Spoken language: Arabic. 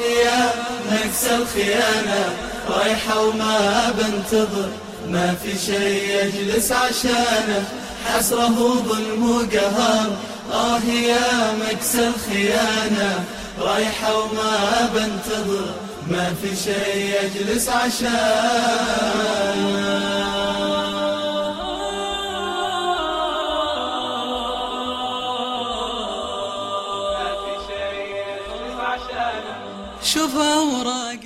يا مكس الخيانة. رايحة وما بنتظر ما في شي يجلس عشانه. حسرة ظلم وقهر آه يا مكس الخيانة. رايحة وما بنتظر ما في شي يجلس عشانه. شوف اوراق